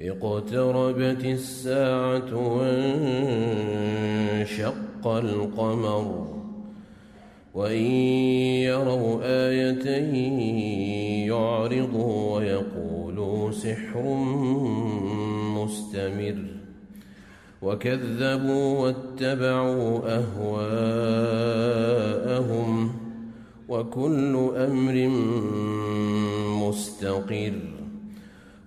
اقتربت الساعة وانشق القمر وإن يروا آية يعرضوا ويقولوا سحر مستمر وكذبوا واتبعوا أهواءهم وكل أمر مستقر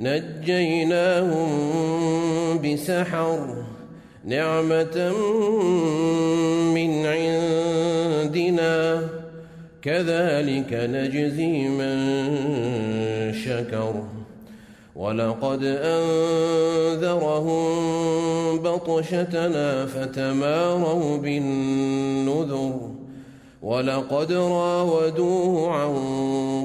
نجيناهم بسحر نعمة من عندنا كذلك نجزي من شكر ولقد أنذرهم بطشتنا فتماروا بالنذر ولقد راودوه عن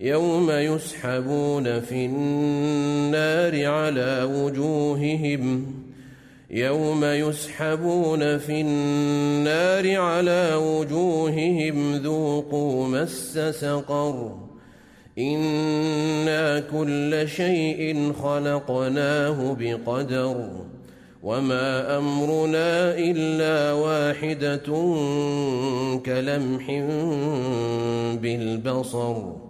يوم يسحبون في النار على وجوههم يوم يسحبون في النار على وجوههم ذوقوا مس سقر. أنا كل شيء خلقناه بقدر وما امرنا الا واحدة كلمح بالبصر.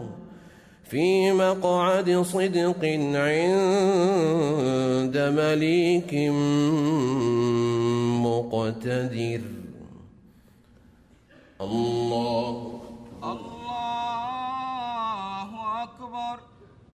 في مقعد صدق عند مليك مقتدر. الله